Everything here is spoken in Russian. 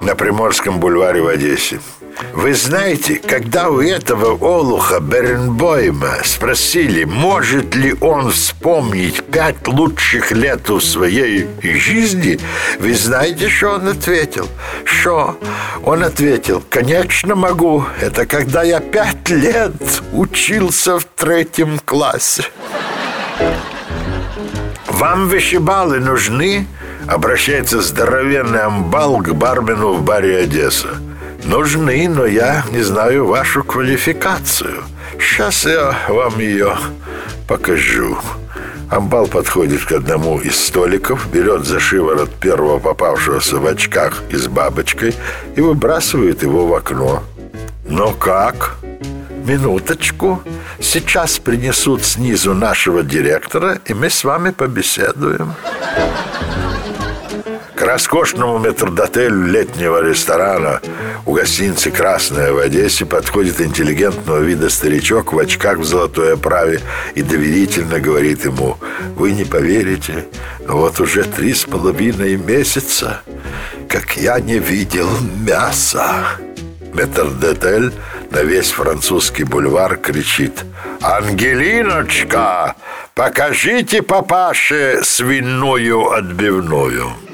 на Приморском бульваре в Одессе. Вы знаете, когда у этого олуха Беренбойма спросили, может ли он вспомнить пять лучших лет в своей жизни, вы знаете, что он ответил? Что? Он ответил, конечно могу, это когда я пять лет учился в третьем классе. Вам вышибалы нужны? Обращается здоровенный амбал к бармену в баре Одесса. Нужны, но я не знаю вашу квалификацию. Сейчас я вам ее покажу. Амбал подходит к одному из столиков, берет за шиворот первого попавшегося в очках и с бабочкой и выбрасывает его в окно. Но как? Минуточку. Сейчас принесут снизу нашего директора, и мы с вами побеседуем. К роскошному метрдотелю летнего ресторана у гостиницы «Красная» в Одессе подходит интеллигентного вида старичок в очках в золотой оправе и доверительно говорит ему «Вы не поверите, но вот уже три с половиной месяца, как я не видел мяса». Метрдотель на весь французский бульвар кричит «Ангелиночка, покажите папаше свиную отбивную».